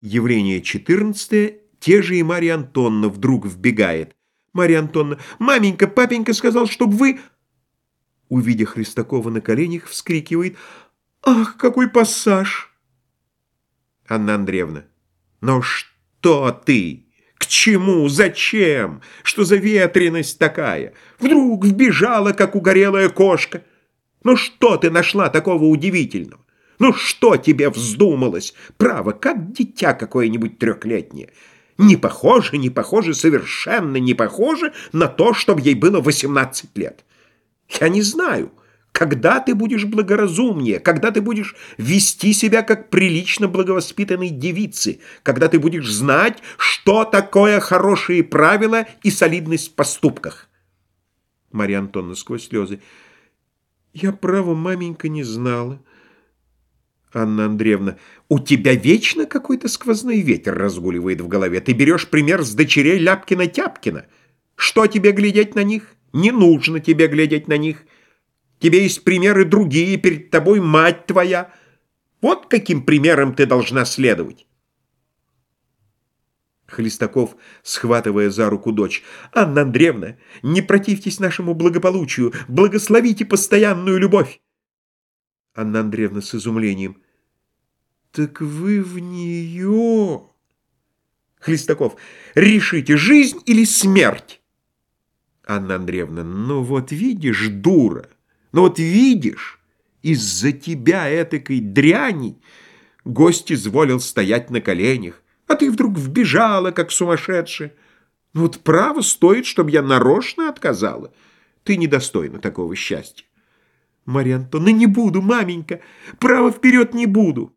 Явление 14 те же и Марья Антонна вдруг вбегает. Марья Антонна, маменька, папенька сказал, чтобы вы... Увидя Христакова на коленях, вскрикивает. Ах, какой пассаж! Анна Андреевна, но что ты? К чему? Зачем? Что за ветреность такая? Вдруг вбежала, как угорелая кошка. Ну что ты нашла такого удивительного? Ну что тебе вздумалось? Право, как дитя какое-нибудь трехлетнее. Не похоже, не похоже, совершенно не похоже на то, чтобы ей было 18 лет. Я не знаю, когда ты будешь благоразумнее, когда ты будешь вести себя как прилично благовоспитанной девицы, когда ты будешь знать, что такое хорошие правила и солидность в поступках. Марья Антоновна сквозь слезы. Я, право, маменька, не знала. Анна Андреевна, у тебя вечно какой-то сквозной ветер разгуливает в голове. Ты берешь пример с дочерей Ляпкина-Тяпкина. Что тебе глядеть на них? Не нужно тебе глядеть на них. Тебе есть примеры другие, перед тобой мать твоя. Вот каким примером ты должна следовать. Хлестаков, схватывая за руку дочь. «Анна Андреевна, не противьтесь нашему благополучию, благословите постоянную любовь!» Анна Андреевна с изумлением. «Так вы в нее...» Хлестаков. «Решите, жизнь или смерть?» Анна Андреевна. «Ну вот видишь, дура, ну вот видишь, из-за тебя этакой дряни гость изволил стоять на коленях, а ты вдруг вбежала, как сумасшедшая. Ну вот право стоит, чтобы я нарочно отказала. Ты недостойна такого счастья. Марья Антоновна, не буду, маменька, право вперед не буду.